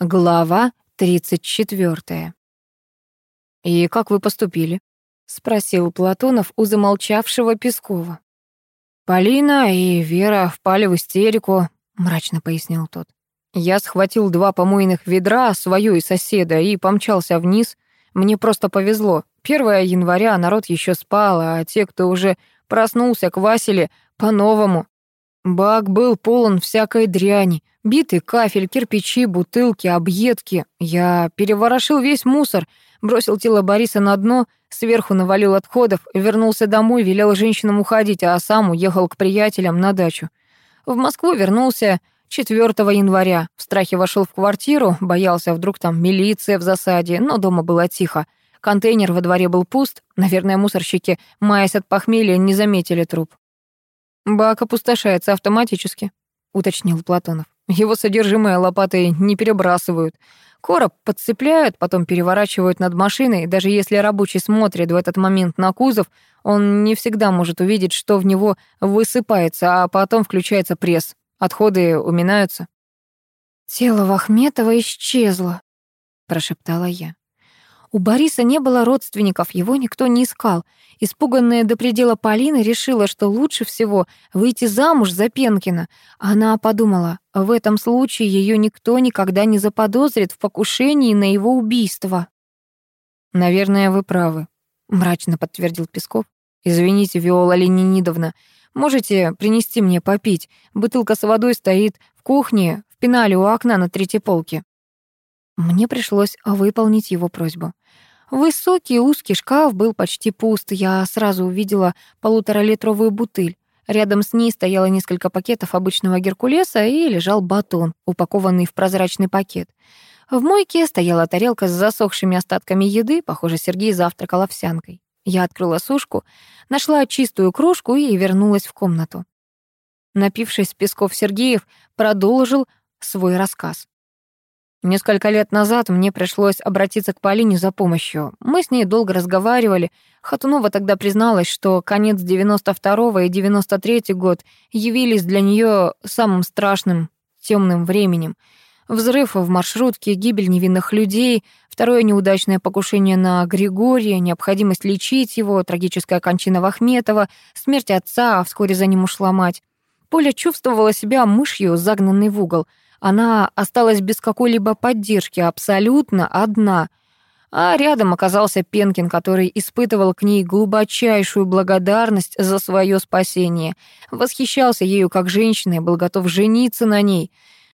Глава 34. «И как вы поступили?» — спросил Платонов у замолчавшего Пескова. «Полина и Вера впали в истерику», — мрачно пояснил тот. «Я схватил два помойных ведра, свое и соседа, и помчался вниз. Мне просто повезло. 1 января народ еще спал, а те, кто уже проснулся, квасили по-новому. Бак был полон всякой дряни. Битый кафель, кирпичи, бутылки, объедки. Я переворошил весь мусор, бросил тело Бориса на дно, сверху навалил отходов, вернулся домой, велел женщинам уходить, а сам уехал к приятелям на дачу. В Москву вернулся 4 января. В страхе вошел в квартиру, боялся, вдруг там милиция в засаде, но дома было тихо. Контейнер во дворе был пуст, наверное, мусорщики, маясь от похмелья, не заметили труп. «Бак опустошается автоматически», — уточнил Платонов. «Его содержимое лопатой не перебрасывают. Короб подцепляют, потом переворачивают над машиной. Даже если рабочий смотрит в этот момент на кузов, он не всегда может увидеть, что в него высыпается, а потом включается пресс. Отходы уминаются». «Тело Вахметова исчезло», — прошептала я. У Бориса не было родственников, его никто не искал. Испуганная до предела Полина решила, что лучше всего выйти замуж за Пенкина. Она подумала, в этом случае ее никто никогда не заподозрит в покушении на его убийство. «Наверное, вы правы», — мрачно подтвердил Песков. «Извините, Виола Ленинидовна, можете принести мне попить? Бутылка с водой стоит в кухне, в пенале у окна на третьей полке». Мне пришлось выполнить его просьбу. Высокий узкий шкаф был почти пуст. Я сразу увидела полуторалитровую бутыль. Рядом с ней стояло несколько пакетов обычного геркулеса и лежал батон, упакованный в прозрачный пакет. В мойке стояла тарелка с засохшими остатками еды, похоже, Сергей завтракал овсянкой. Я открыла сушку, нашла чистую кружку и вернулась в комнату. Напившись, Песков Сергеев продолжил свой рассказ. Несколько лет назад мне пришлось обратиться к Полине за помощью. Мы с ней долго разговаривали. Хатунова тогда призналась, что конец 92-го и 93-й год явились для нее самым страшным, темным временем. Взрыв в маршрутке, гибель невинных людей, второе неудачное покушение на Григория, необходимость лечить его, трагическая кончина Вахметова, смерть отца, а вскоре за ним ушла мать. Поля чувствовала себя мышью, загнанной в угол — она осталась без какой-либо поддержки, абсолютно одна. А рядом оказался Пенкин, который испытывал к ней глубочайшую благодарность за свое спасение, восхищался ею как женщиной, был готов жениться на ней.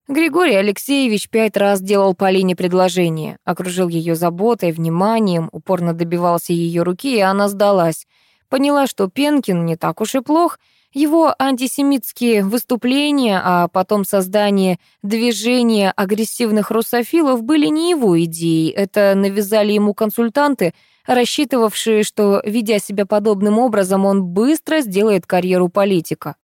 Григорий Алексеевич пять раз делал Полине предложение, окружил ее заботой, вниманием, упорно добивался ее руки, и она сдалась. Поняла, что Пенкин не так уж и плох — его антисемитские выступления, а потом создание движения агрессивных русофилов были не его идеей. Это навязали ему консультанты, рассчитывавшие, что, ведя себя подобным образом, он быстро сделает карьеру политика.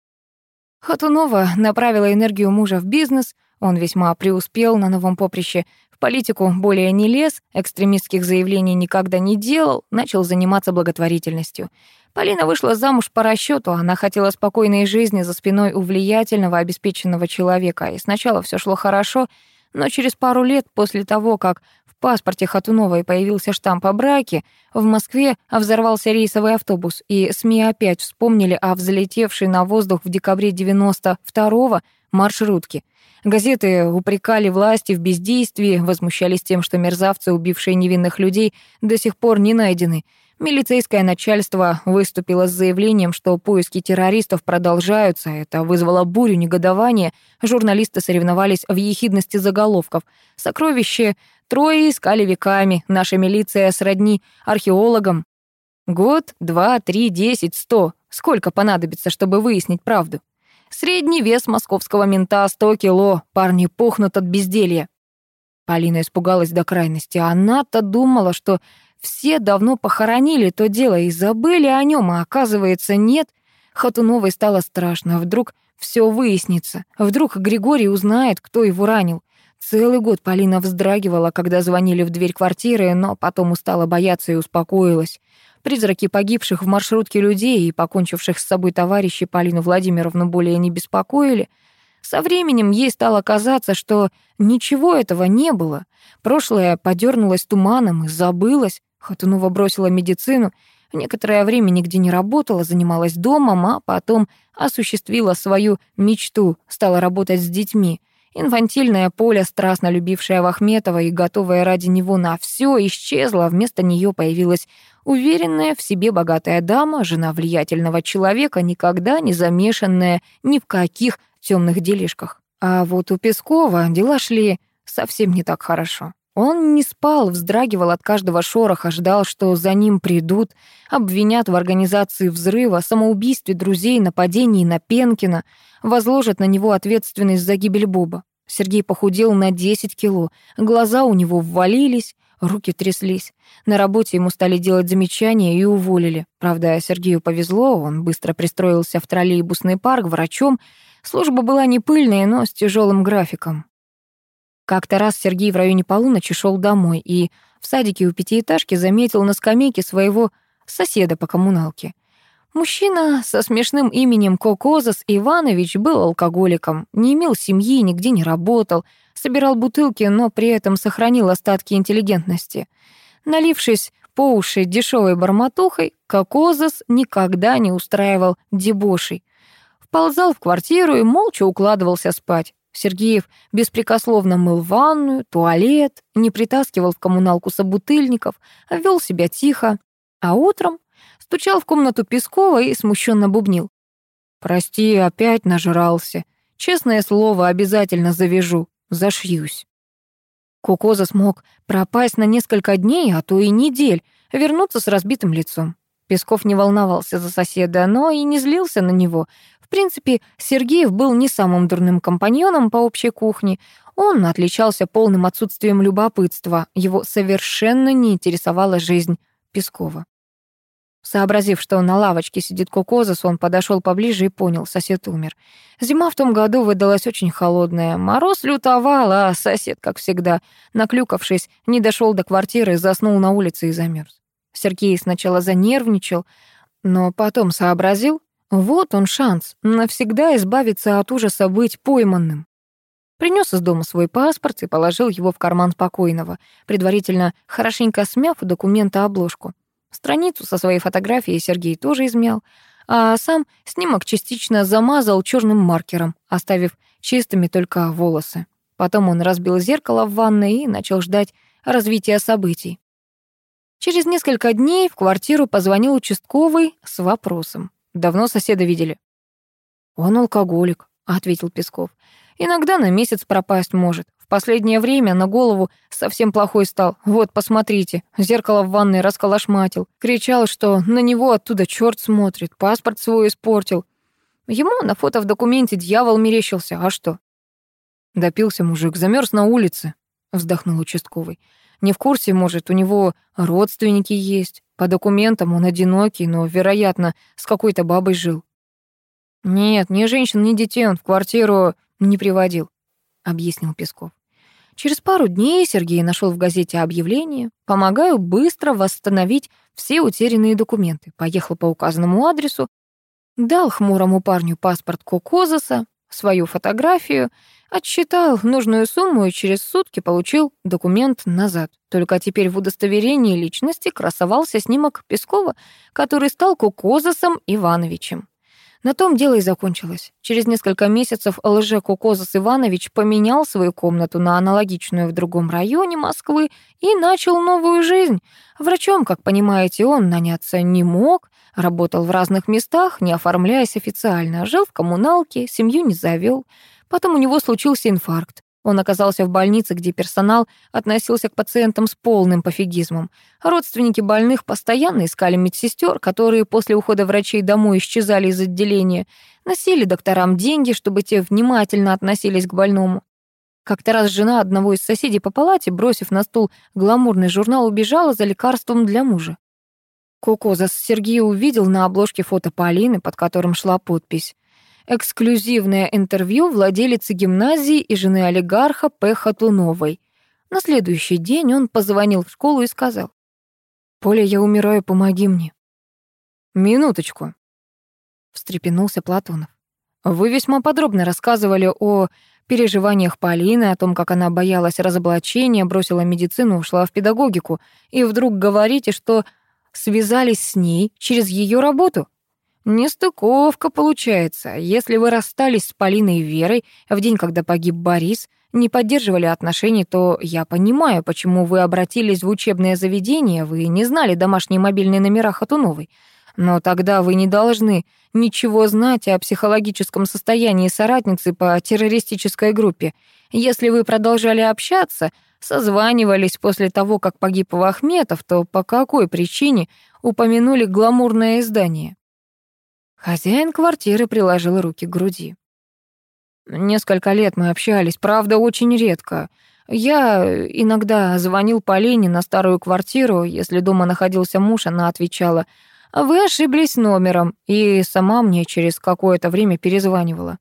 Хатунова направила энергию мужа в бизнес, он весьма преуспел на новом поприще, в политику более не лез, экстремистских заявлений никогда не делал, начал заниматься благотворительностью. Полина вышла замуж по расчету, она хотела спокойной жизни за спиной у влиятельного, обеспеченного человека, и сначала все шло хорошо, но через пару лет после того, как в паспорте Хатуновой появился штамп о браке, в Москве взорвался рейсовый автобус, и СМИ опять вспомнили о взлетевшей на воздух в декабре 92-го маршрутке. Газеты упрекали власти в бездействии, возмущались тем, что мерзавцы, убившие невинных людей, до сих пор не найдены — Милицейское начальство выступило с заявлением, что поиски террористов продолжаются. Это вызвало бурю негодования. Журналисты соревновались в ехидности заголовков. Сокровище трое искали веками. Наша милиция сродни археологам. Год, два, три, десять, сто. Сколько понадобится, чтобы выяснить правду? Средний вес московского мента — сто кило. Парни пухнут от безделья. Полина испугалась до крайности. Она-то думала, что все давно похоронили то дело и забыли о нем, а оказывается, нет. Хатуновой стало страшно. Вдруг все выяснится. Вдруг Григорий узнает, кто его ранил. Целый год Полина вздрагивала, когда звонили в дверь квартиры, но потом устала бояться и успокоилась. Призраки погибших в маршрутке людей и покончивших с собой товарищей Полину Владимировну более не беспокоили. Со временем ей стало казаться, что ничего этого не было. Прошлое подернулось туманом и забылось. Хатунова бросила медицину, некоторое время нигде не работала, занималась домом, а потом осуществила свою мечту, стала работать с детьми. Инфантильная Поля, страстно любившая Вахметова и готовая ради него на все, исчезла, вместо нее появилась уверенная в себе богатая дама, жена влиятельного человека, никогда не замешанная ни в каких темных делишках. А вот у Пескова дела шли совсем не так хорошо. Он не спал, вздрагивал от каждого шороха, ждал, что за ним придут, обвинят в организации взрыва, самоубийстве друзей, нападении на Пенкина, возложат на него ответственность за гибель Боба. Сергей похудел на 10 кило, глаза у него ввалились, руки тряслись. На работе ему стали делать замечания и уволили. Правда, Сергею повезло, он быстро пристроился в троллейбусный парк врачом. Служба была не пыльная, но с тяжелым графиком. Как-то раз Сергей в районе полуночи шел домой и в садике у пятиэтажки заметил на скамейке своего соседа по коммуналке. Мужчина со смешным именем Кокозас Иванович был алкоголиком, не имел семьи, нигде не работал, собирал бутылки, но при этом сохранил остатки интеллигентности. Налившись по уши дешевой барматухой, Кокозас никогда не устраивал дебошей. Вползал в квартиру и молча укладывался спать. Сергеев беспрекословно мыл ванную, туалет, не притаскивал в коммуналку собутыльников, вел себя тихо, а утром стучал в комнату Пескова и смущенно бубнил. «Прости, опять нажрался. Честное слово, обязательно завяжу, зашьюсь». Кукоза смог пропасть на несколько дней, а то и недель, вернуться с разбитым лицом. Песков не волновался за соседа, но и не злился на него принципе, Сергеев был не самым дурным компаньоном по общей кухне. Он отличался полным отсутствием любопытства. Его совершенно не интересовала жизнь Пескова. Сообразив, что на лавочке сидит Кокозас, он подошел поближе и понял, сосед умер. Зима в том году выдалась очень холодная. Мороз лютовал, а сосед, как всегда, наклюкавшись, не дошел до квартиры, заснул на улице и замерз. Сергей сначала занервничал, но потом сообразил, вот он шанс навсегда избавиться от ужаса быть пойманным. Принес из дома свой паспорт и положил его в карман покойного, предварительно хорошенько смяв документа обложку. Страницу со своей фотографией Сергей тоже измял, а сам снимок частично замазал черным маркером, оставив чистыми только волосы. Потом он разбил зеркало в ванной и начал ждать развития событий. Через несколько дней в квартиру позвонил участковый с вопросом. Давно соседа видели?» «Он алкоголик», — ответил Песков. «Иногда на месяц пропасть может. В последнее время на голову совсем плохой стал. Вот, посмотрите, зеркало в ванной расколошматил. Кричал, что на него оттуда черт смотрит, паспорт свой испортил. Ему на фото в документе дьявол мерещился, а что?» Допился мужик, замерз на улице, вздохнул участковый. Не в курсе, может, у него родственники есть. По документам он одинокий, но, вероятно, с какой-то бабой жил. «Нет, ни женщин, ни детей он в квартиру не приводил», — объяснил Песков. Через пару дней Сергей нашел в газете объявление «Помогаю быстро восстановить все утерянные документы». Поехал по указанному адресу, дал хмурому парню паспорт Кокозаса, свою фотографию Отсчитал нужную сумму и через сутки получил документ назад. Только теперь в удостоверении личности красовался снимок Пескова, который стал Кукозасом Ивановичем. На том дело и закончилось. Через несколько месяцев лже-Кукозас Иванович поменял свою комнату на аналогичную в другом районе Москвы и начал новую жизнь. Врачом, как понимаете, он наняться не мог, работал в разных местах, не оформляясь официально, жил в коммуналке, семью не завел. Потом у него случился инфаркт. Он оказался в больнице, где персонал относился к пациентам с полным пофигизмом. Родственники больных постоянно искали медсестер, которые после ухода врачей домой исчезали из отделения, носили докторам деньги, чтобы те внимательно относились к больному. Как-то раз жена одного из соседей по палате, бросив на стул гламурный журнал, убежала за лекарством для мужа. Кокозас Сергей увидел на обложке фото Полины, под которым шла подпись эксклюзивное интервью владелицы гимназии и жены олигарха П. Хатуновой. На следующий день он позвонил в школу и сказал. «Поля, я умираю, помоги мне». «Минуточку», — встрепенулся Платонов. Вы весьма подробно рассказывали о переживаниях Полины, о том, как она боялась разоблачения, бросила медицину, ушла в педагогику, и вдруг говорите, что связались с ней через ее работу. Нестыковка получается. Если вы расстались с Полиной и Верой в день, когда погиб Борис, не поддерживали отношений, то я понимаю, почему вы обратились в учебное заведение, вы не знали домашние мобильные номера Хатуновой. Но тогда вы не должны ничего знать о психологическом состоянии соратницы по террористической группе. Если вы продолжали общаться, созванивались после того, как погиб Вахметов, то по какой причине упомянули гламурное издание? Хозяин квартиры приложил руки к груди. Несколько лет мы общались, правда, очень редко. Я иногда звонил Полине на старую квартиру, если дома находился муж, она отвечала — вы ошиблись номером, и сама мне через какое-то время перезванивала.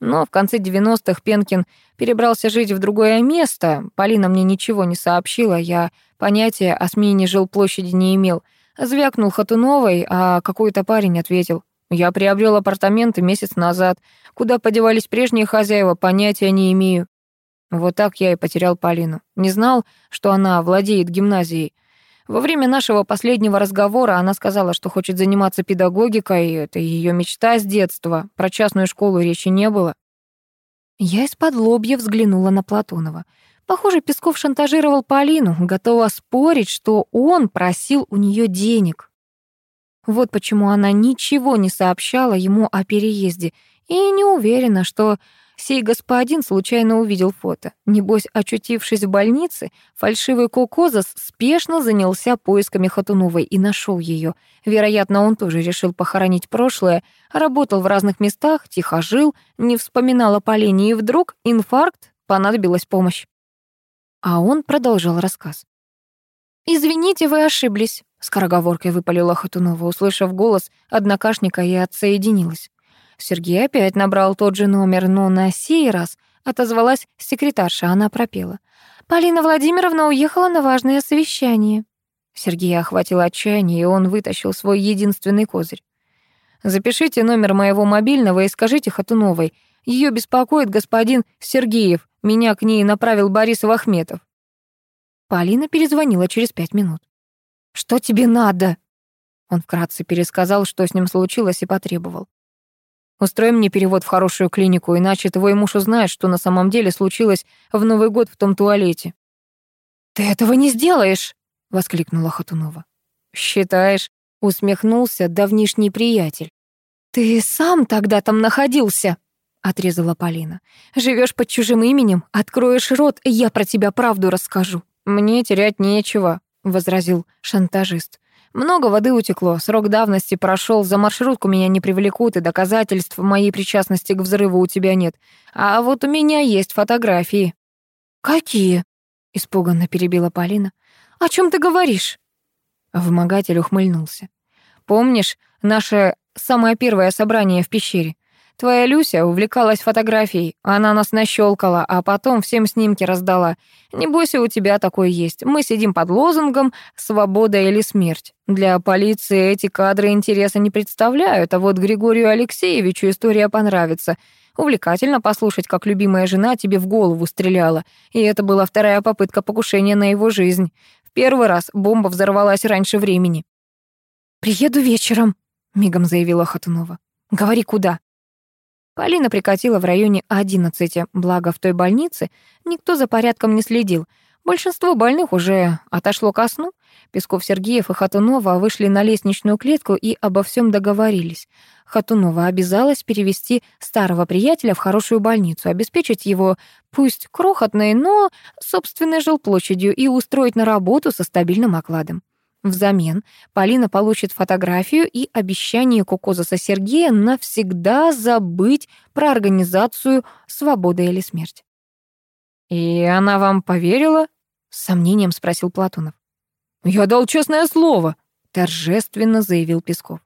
Но в конце 90-х Пенкин перебрался жить в другое место. Полина мне ничего не сообщила, я понятия о смене жилплощади не имел. Звякнул Хатуновой, а какой-то парень ответил. Я приобрел апартаменты месяц назад. Куда подевались прежние хозяева, понятия не имею. Вот так я и потерял Полину. Не знал, что она владеет гимназией. Во время нашего последнего разговора она сказала, что хочет заниматься педагогикой, и это ее мечта с детства. Про частную школу речи не было. Я из-под лобья взглянула на Платонова. Похоже, Песков шантажировал Полину, готова спорить, что он просил у нее денег. Вот почему она ничего не сообщала ему о переезде и не уверена, что Сей господин случайно увидел фото. Небось, очутившись в больнице, фальшивый Кокозас спешно занялся поисками Хатуновой и нашел ее. Вероятно, он тоже решил похоронить прошлое, работал в разных местах, тихо жил, не вспоминал о Полине, и вдруг инфаркт, понадобилась помощь. А он продолжал рассказ. «Извините, вы ошиблись», — скороговоркой выпалила Хатунова, услышав голос однокашника и отсоединилась. Сергей опять набрал тот же номер, но на сей раз отозвалась секретарша, она пропела. «Полина Владимировна уехала на важное совещание». Сергея охватило отчаяние, и он вытащил свой единственный козырь. «Запишите номер моего мобильного и скажите Хатуновой. Ее беспокоит господин Сергеев. Меня к ней направил Борис Вахметов». Полина перезвонила через пять минут. «Что тебе надо?» Он вкратце пересказал, что с ним случилось, и потребовал. Устрой мне перевод в хорошую клинику, иначе твой муж узнает, что на самом деле случилось в Новый год в том туалете». «Ты этого не сделаешь!» — воскликнула Хатунова. «Считаешь?» — усмехнулся давнишний приятель. «Ты сам тогда там находился!» — отрезала Полина. Живешь под чужим именем, откроешь рот, и я про тебя правду расскажу». «Мне терять нечего», — возразил шантажист. Много воды утекло, срок давности прошел, за маршрутку меня не привлекут, и доказательств моей причастности к взрыву у тебя нет. А вот у меня есть фотографии». «Какие?» — испуганно перебила Полина. «О чем ты говоришь?» Вымогатель ухмыльнулся. «Помнишь наше самое первое собрание в пещере? Твоя Люся увлекалась фотографией, она нас нащелкала, а потом всем снимки раздала. Не бойся, у тебя такое есть. Мы сидим под лозунгом «Свобода или смерть». Для полиции эти кадры интереса не представляют, а вот Григорию Алексеевичу история понравится. Увлекательно послушать, как любимая жена тебе в голову стреляла. И это была вторая попытка покушения на его жизнь. В первый раз бомба взорвалась раньше времени. «Приеду вечером», — мигом заявила Хатунова. «Говори, куда?» Полина прикатила в районе 11, благо в той больнице никто за порядком не следил. Большинство больных уже отошло ко сну. Песков, Сергеев и Хатунова вышли на лестничную клетку и обо всем договорились. Хатунова обязалась перевести старого приятеля в хорошую больницу, обеспечить его пусть крохотной, но собственной жилплощадью и устроить на работу со стабильным окладом. Взамен Полина получит фотографию и обещание Кукозаса Сергея навсегда забыть про организацию «Свобода или смерть». «И она вам поверила?» — с сомнением спросил Платонов. «Я дал честное слово», — торжественно заявил Песков.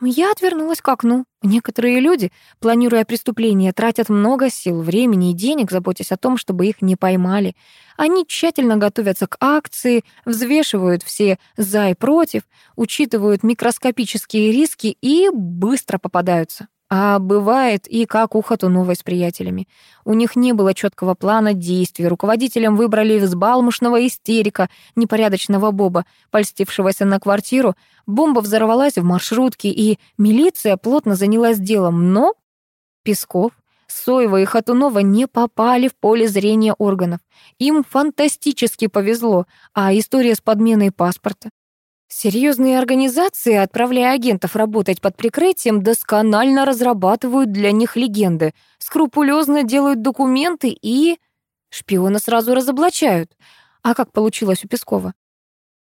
Я отвернулась к окну. Некоторые люди, планируя преступление, тратят много сил, времени и денег, заботясь о том, чтобы их не поймали. Они тщательно готовятся к акции, взвешивают все «за» и «против», учитывают микроскопические риски и быстро попадаются. А бывает и как у Хатуновой с приятелями. У них не было четкого плана действий. Руководителем выбрали взбалмошного истерика, непорядочного Боба, польстившегося на квартиру. Бомба взорвалась в маршрутке, и милиция плотно занялась делом. Но Песков, Соева и Хатунова не попали в поле зрения органов. Им фантастически повезло, а история с подменой паспорта Серьезные организации, отправляя агентов работать под прикрытием, досконально разрабатывают для них легенды, скрупулезно делают документы и... Шпиона сразу разоблачают. А как получилось у Пескова?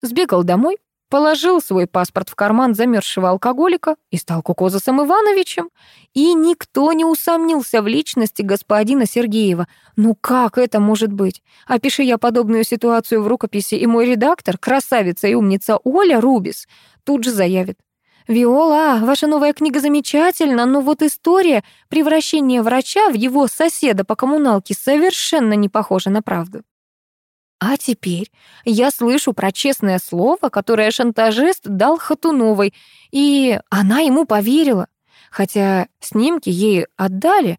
Сбегал домой, положил свой паспорт в карман замерзшего алкоголика и стал Кукозасом Ивановичем. И никто не усомнился в личности господина Сергеева. Ну как это может быть? Опиши я подобную ситуацию в рукописи, и мой редактор, красавица и умница Оля Рубис, тут же заявит. «Виола, ваша новая книга замечательна, но вот история превращения врача в его соседа по коммуналке совершенно не похожа на правду». А теперь я слышу про честное слово, которое шантажист дал Хатуновой, и она ему поверила, хотя снимки ей отдали.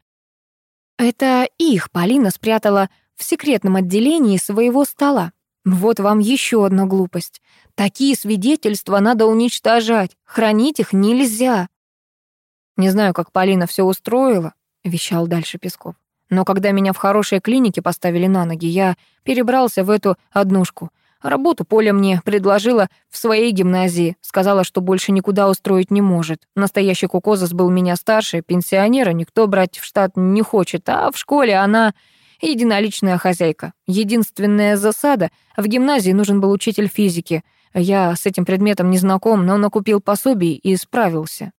Это их Полина спрятала в секретном отделении своего стола. Вот вам еще одна глупость. Такие свидетельства надо уничтожать, хранить их нельзя. Не знаю, как Полина все устроила, вещал дальше Песков. Но когда меня в хорошей клинике поставили на ноги, я перебрался в эту однушку. Работу Поля мне предложила в своей гимназии. Сказала, что больше никуда устроить не может. Настоящий Кукозас был меня старше, пенсионера никто брать в штат не хочет, а в школе она единоличная хозяйка. Единственная засада — в гимназии нужен был учитель физики. Я с этим предметом не знаком, но накупил пособий и справился.